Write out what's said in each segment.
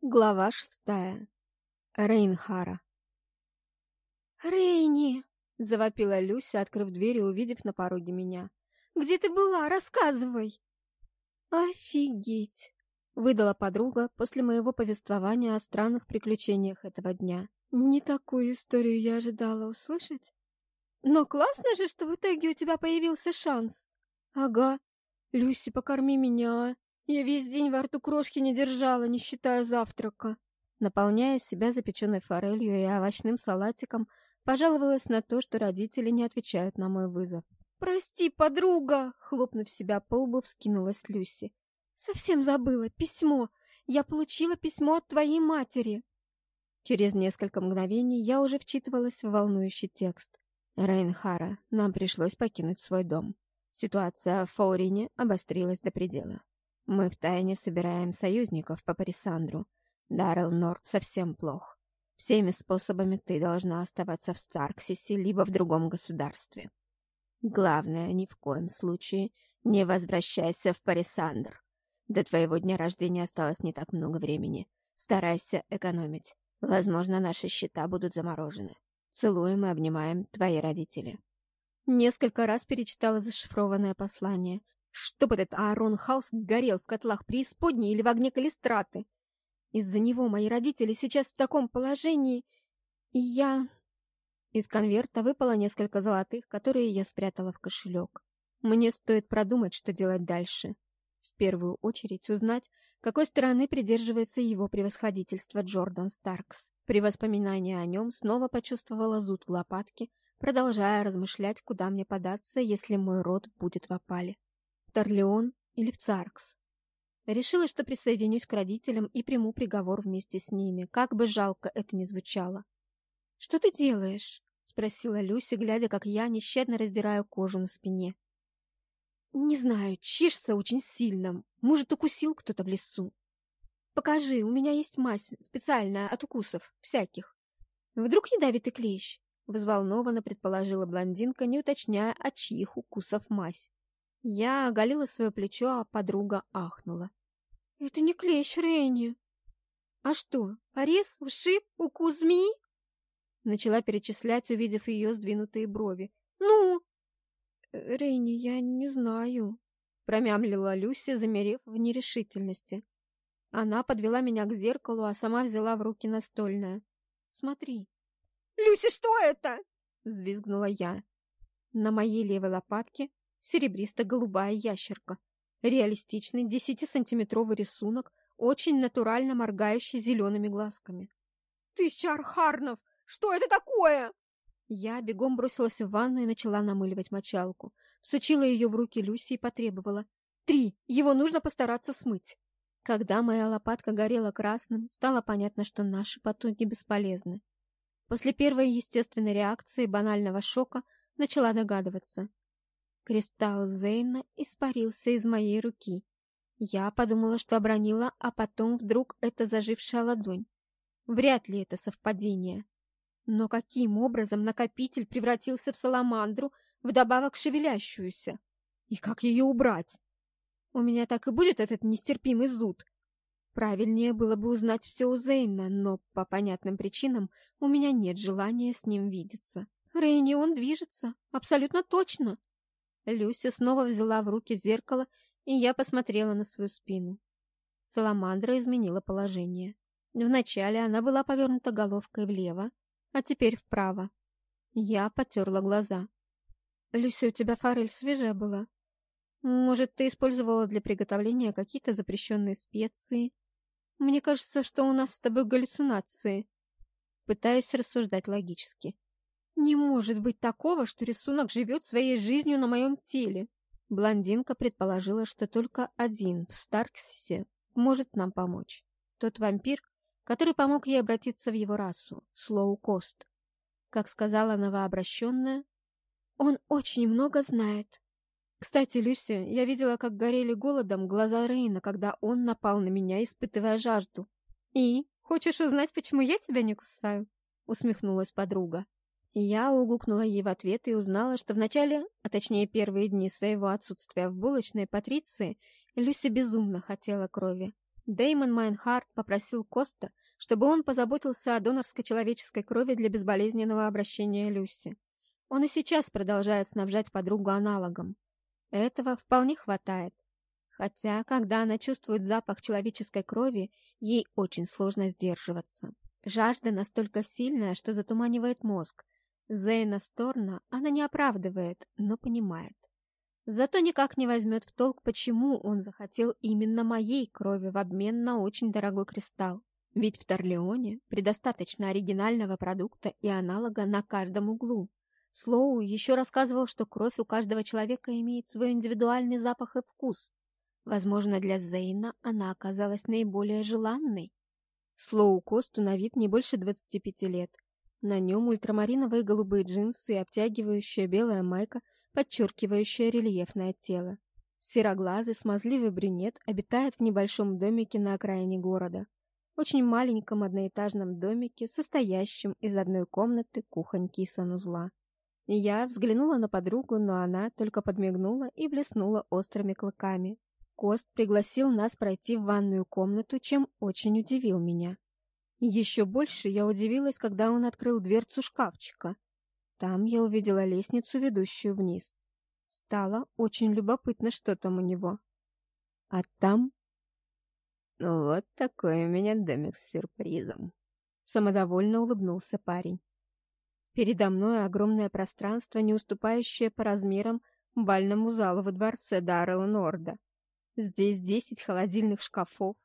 Глава шестая. Рейнхара. «Рейни!» — завопила Люся, открыв дверь и увидев на пороге меня. «Где ты была? Рассказывай!» «Офигеть!» — выдала подруга после моего повествования о странных приключениях этого дня. Не такую историю я ожидала услышать. «Но классно же, что в итоге у тебя появился шанс!» «Ага. Люси, покорми меня!» Я весь день во рту крошки не держала, не считая завтрака. Наполняя себя запеченной форелью и овощным салатиком, пожаловалась на то, что родители не отвечают на мой вызов. «Прости, подруга!» — хлопнув себя по лбу, вскинулась Люси. «Совсем забыла. Письмо. Я получила письмо от твоей матери». Через несколько мгновений я уже вчитывалась в волнующий текст. «Рейнхара, нам пришлось покинуть свой дом. Ситуация в Фаурине обострилась до предела. Мы втайне собираем союзников по Парисандру. Даррел Норд совсем плох. Всеми способами ты должна оставаться в Старксисе либо в другом государстве. Главное, ни в коем случае не возвращайся в Парисандр. До твоего дня рождения осталось не так много времени. Старайся экономить. Возможно, наши счета будут заморожены. Целуем и обнимаем твои родители. Несколько раз перечитала зашифрованное послание, Чтоб этот Аарон Халс горел в котлах преисподней или в огне калистраты. Из-за него мои родители сейчас в таком положении, и я... Из конверта выпало несколько золотых, которые я спрятала в кошелек. Мне стоит продумать, что делать дальше. В первую очередь узнать, какой стороны придерживается его превосходительство Джордан Старкс. При воспоминании о нем снова почувствовала зуд в лопатке, продолжая размышлять, куда мне податься, если мой род будет в опале. Торлеон или в Царкс. Решила, что присоединюсь к родителям и приму приговор вместе с ними, как бы жалко это ни звучало. «Что ты делаешь?» — спросила Люси, глядя, как я нещадно раздираю кожу на спине. «Не знаю, чешется очень сильно. Может, укусил кто-то в лесу. Покажи, у меня есть мазь специальная от укусов, всяких. Вдруг ядовитый клещ?» — взволнованно предположила блондинка, не уточняя, от чьих укусов мазь. Я оголила свое плечо, а подруга ахнула. — Это не клещ, Рейни. — А что, порез, ушиб, укус змеи? Начала перечислять, увидев ее сдвинутые брови. — Ну? «Э, — Рейни, я не знаю, — промямлила Люси, замерев в нерешительности. Она подвела меня к зеркалу, а сама взяла в руки настольное. — Смотри. — Люси, что это? — взвизгнула я. На моей левой лопатке серебристо-голубая ящерка. Реалистичный десятисантиметровый рисунок, очень натурально моргающий зелеными глазками. «Тысяча архарнов! Что это такое?» Я бегом бросилась в ванну и начала намыливать мочалку. Всучила ее в руки Люси и потребовала. «Три! Его нужно постараться смыть!» Когда моя лопатка горела красным, стало понятно, что наши потуги бесполезны. После первой естественной реакции банального шока начала догадываться. Кристалл Зейна испарился из моей руки. Я подумала, что обронила, а потом вдруг это зажившая ладонь. Вряд ли это совпадение. Но каким образом накопитель превратился в саламандру, вдобавок шевелящуюся? И как ее убрать? У меня так и будет этот нестерпимый зуд. Правильнее было бы узнать все у Зейна, но по понятным причинам у меня нет желания с ним видеться. Рейни, он движется, абсолютно точно. Люся снова взяла в руки зеркало, и я посмотрела на свою спину. Саламандра изменила положение. Вначале она была повернута головкой влево, а теперь вправо. Я потерла глаза. «Люся, у тебя форель свежая была? Может, ты использовала для приготовления какие-то запрещенные специи? Мне кажется, что у нас с тобой галлюцинации». Пытаюсь рассуждать логически. Не может быть такого, что рисунок живет своей жизнью на моем теле. Блондинка предположила, что только один в Старксисе может нам помочь. Тот вампир, который помог ей обратиться в его расу, Слоу Кост. Как сказала новообращенная, он очень много знает. Кстати, Люси, я видела, как горели голодом глаза Рейна, когда он напал на меня, испытывая жажду. «И? Хочешь узнать, почему я тебя не кусаю?» — усмехнулась подруга. Я угукнула ей в ответ и узнала, что в начале, а точнее первые дни своего отсутствия в булочной Патриции, Люся безумно хотела крови. Деймон Майнхарт попросил Коста, чтобы он позаботился о донорской человеческой крови для безболезненного обращения Люси. Он и сейчас продолжает снабжать подругу аналогом. Этого вполне хватает. Хотя, когда она чувствует запах человеческой крови, ей очень сложно сдерживаться. Жажда настолько сильная, что затуманивает мозг. Зейна Сторна она не оправдывает, но понимает. Зато никак не возьмет в толк, почему он захотел именно моей крови в обмен на очень дорогой кристалл. Ведь в Торлеоне предостаточно оригинального продукта и аналога на каждом углу. Слоу еще рассказывал, что кровь у каждого человека имеет свой индивидуальный запах и вкус. Возможно, для Зейна она оказалась наиболее желанной. Слоу Косту на вид не больше 25 лет. На нем ультрамариновые голубые джинсы и обтягивающая белая майка – подчеркивающая рельефное тело. Сероглазый, смазливый брюнет обитает в небольшом домике на окраине города. Очень маленьком одноэтажном домике, состоящем из одной комнаты, кухоньки и санузла. Я взглянула на подругу, но она только подмигнула и блеснула острыми клыками. Кост пригласил нас пройти в ванную комнату, чем очень удивил меня. Еще больше я удивилась, когда он открыл дверцу шкафчика — там я увидела лестницу, ведущую вниз. Стало очень любопытно, что там у него. А там... Ну вот такой у меня домик с сюрпризом. Самодовольно улыбнулся парень. Передо мной огромное пространство, не уступающее по размерам бальному залу во дворце Даррелла Норда. Здесь десять холодильных шкафов.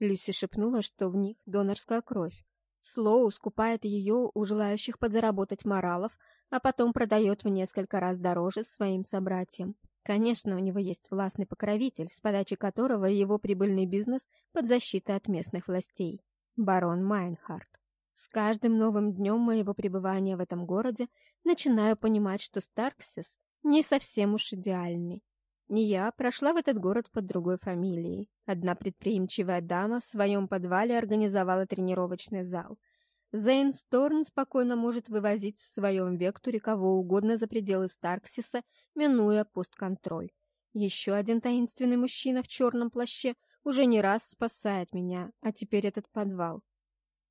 Люси шепнула, что в них донорская кровь. Слоу скупает ее у желающих подзаработать моралов, а потом продает в несколько раз дороже своим собратьям. Конечно, у него есть властный покровитель, с подачи которого его прибыльный бизнес под защитой от местных властей. Барон Майнхарт. С каждым новым днем моего пребывания в этом городе начинаю понимать, что Старксис не совсем уж идеальный. Я прошла в этот город под другой фамилией. Одна предприимчивая дама в своем подвале организовала тренировочный зал. Зейн Сторн спокойно может вывозить в своем векторе кого угодно за пределы Старксиса, минуя постконтроль. Еще один таинственный мужчина в черном плаще уже не раз спасает меня, а теперь этот подвал.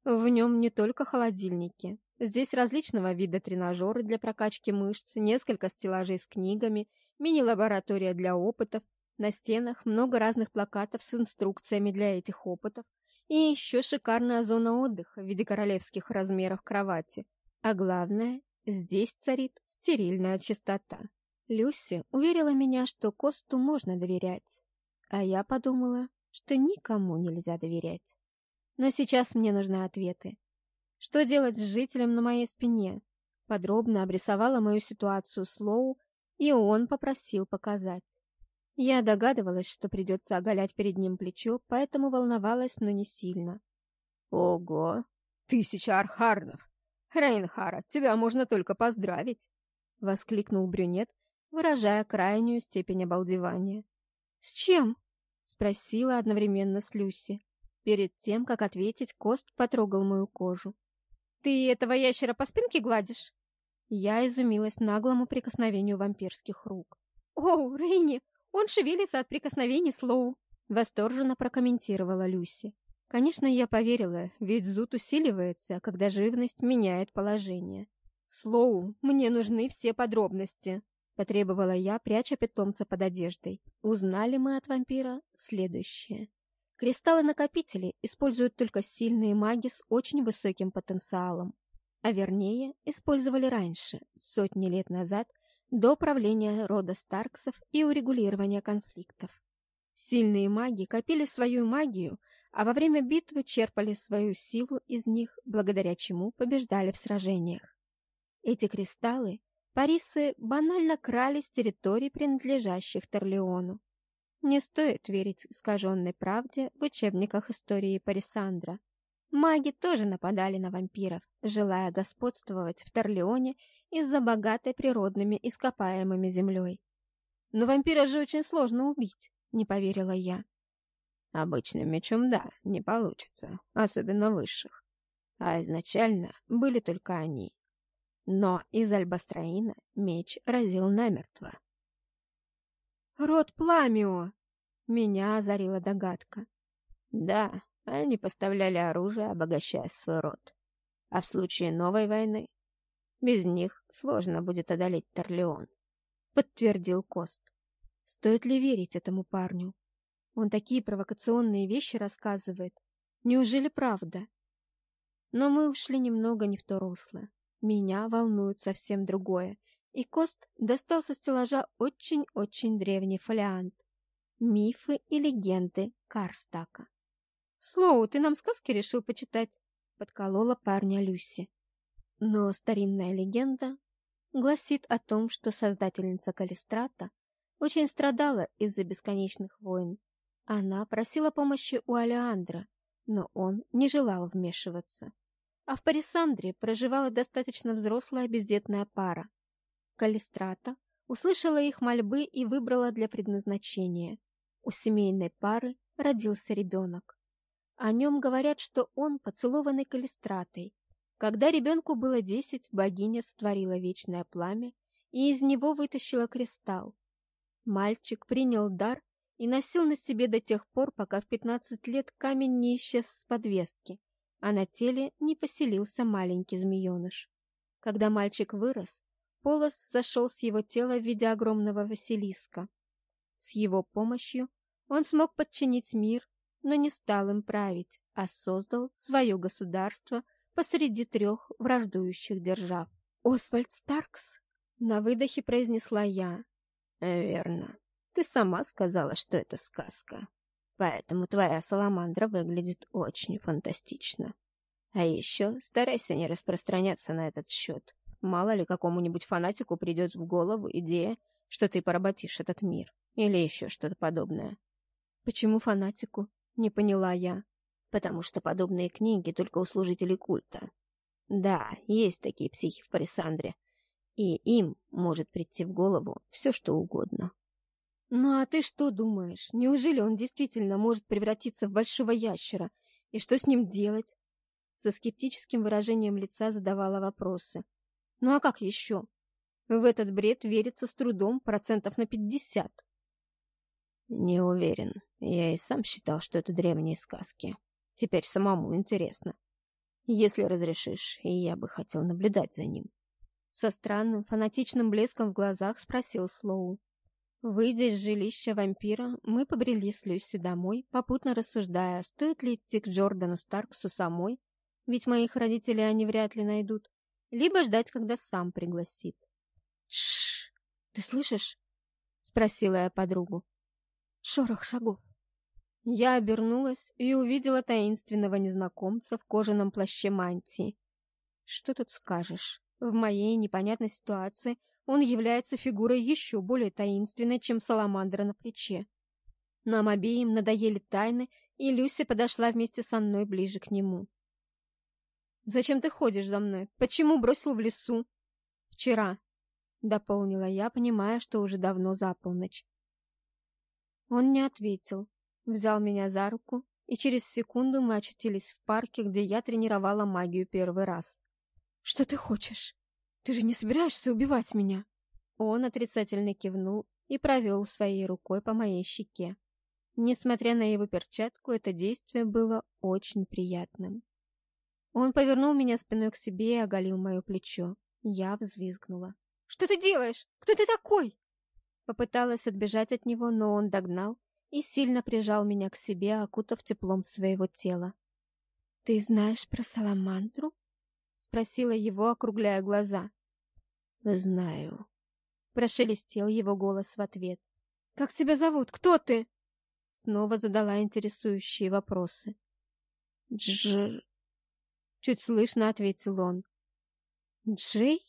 В нем не только холодильники. Здесь различного вида тренажеры для прокачки мышц, несколько стеллажей с книгами, мини-лаборатория для опытов, на стенах много разных плакатов с инструкциями для этих опытов, и еще шикарная зона отдыха в виде королевских размеров кровати. А главное, здесь царит стерильная чистота. Люси уверила меня, что Косту можно доверять. А я подумала, что никому нельзя доверять. Но сейчас мне нужны ответы. Что делать с жителем на моей спине? Подробно обрисовала мою ситуацию Слоу, и он попросил показать. Я догадывалась, что придется оголять перед ним плечо, поэтому волновалась, но не сильно. «Ого! Тысяча архарнов! Рейнхара, тебя можно только поздравить!» — воскликнул брюнет, выражая крайнюю степень обалдевания. «С чем?» — спросила одновременно с Люси. Перед тем, как ответить, Кост потрогал мою кожу. «Ты этого ящера по спинке гладишь?» Я изумилась наглому прикосновению вампирских рук. «О, Рейни, он шевелится от прикосновений Слоу», — восторженно прокомментировала Люси. Конечно, я поверила, ведь зуд усиливается, когда живность меняет положение. «Слоу, мне нужны все подробности», — потребовала я, пряча питомца под одеждой. Узнали мы от вампира следующее. Кристаллы-накопители используют только сильные маги с очень высоким потенциалом. А вернее, использовали раньше, сотни лет назад, до правления рода Старксов и урегулирования конфликтов. Сильные маги копили свою магию, а во время битвы черпали свою силу из них, благодаря чему побеждали в сражениях. Эти кристаллы Парисы банально крали с территорий, принадлежащих Торлеону. Не стоит верить искаженной правде в учебниках истории Парисандра. Маги тоже нападали на вампиров, желая господствовать в Торлеоне из-за богатой природными ископаемыми землей. «Но вампира же очень сложно убить», — не поверила я. «Обычным мечом, да, не получится, особенно высших. А изначально были только они. Но из Альбастроина меч разил намертво». «Род Пламио!» — меня озарила догадка. Да, они поставляли оружие, обогащая свой род. А в случае новой войны без них сложно будет одолеть Торлеон, подтвердил Кост. Стоит ли верить этому парню? Он такие провокационные вещи рассказывает. Неужели правда? Но мы ушли немного не в то русло. Меня волнует совсем другое. И Кост достал со стеллажа очень-очень древний фолиант. Мифы и легенды Карстака. «Слоу, ты нам сказки решил почитать?» — подколола парня Люси. Но старинная легенда гласит о том, что создательница Калистрата очень страдала из-за бесконечных войн. Она просила помощи у Алеандра, но он не желал вмешиваться. А в Парисандре проживала достаточно взрослая бездетная пара. Калистрата услышала их мольбы и выбрала для предназначения. У семейной пары родился ребенок. О нем говорят, что он поцелованный Калистратой. Когда ребенку было десять, богиня сотворила вечное пламя и из него вытащила кристалл. Мальчик принял дар и носил на себе до тех пор, пока в пятнадцать лет камень не исчез с подвески, а на теле не поселился маленький змееныш. Когда мальчик вырос, Полос зашел с его тела в виде огромного Василиска. С его помощью он смог подчинить мир, но не стал им править, а создал свое государство посреди трех враждующих держав. «Освальд Старкс?» — на выдохе произнесла я. «Верно. Ты сама сказала, что это сказка. Поэтому твоя саламандра выглядит очень фантастично. А еще старайся не распространяться на этот счет. Мало ли какому-нибудь фанатику придет в голову идея, что ты поработишь этот мир. Или еще что-то подобное. Почему фанатику? Не поняла я. Потому что подобные книги только у служителей культа. Да, есть такие психи в Парисандре. И им может прийти в голову все, что угодно. «Ну а ты что думаешь? Неужели он действительно может превратиться в большого ящера? И что с ним делать?» Со скептическим выражением лица задавала вопросы. «Ну а как еще? В этот бред верится с трудом процентов на пятьдесят». «Не уверен. Я и сам считал, что это древние сказки. Теперь самому интересно. Если разрешишь, и я бы хотел наблюдать за ним». Со странным фанатичным блеском в глазах спросил Слоу. Выйдя из жилища вампира, мы побрели с Люси домой, попутно рассуждая, стоит ли идти к Джордану Старксу самой, ведь моих родителей они вряд ли найдут, либо ждать, когда сам пригласит. Тш, ты слышишь?» — спросила я подругу. Шорох шагов. Я обернулась и увидела таинственного незнакомца в кожаном плаще мантии. Что тут скажешь? В моей непонятной ситуации он является фигурой еще более таинственной, чем саламандра на плече. Нам обеим надоели тайны, и Люся подошла вместе со мной ближе к нему. «Зачем ты ходишь за мной? Почему бросил в лесу?» «Вчера», — дополнила я, понимая, что уже давно за полночь. Он не ответил, взял меня за руку, и через секунду мы очутились в парке, где я тренировала магию первый раз. «Что ты хочешь?» Ты же не собираешься убивать меня?» Он отрицательно кивнул и провел своей рукой по моей щеке. Несмотря на его перчатку, это действие было очень приятным. Он повернул меня спиной к себе и оголил мое плечо. Я взвизгнула. «Что ты делаешь? Кто ты такой?» Попыталась отбежать от него, но он догнал и сильно прижал меня к себе, окутав теплом своего тела. «Ты знаешь про Саламандру?» — спросила его, округляя глаза. «Знаю», — прошелестел его голос в ответ. «Как тебя зовут? Кто ты?» Снова задала интересующие вопросы. «Дж...» — чуть слышно ответил он. «Джей?»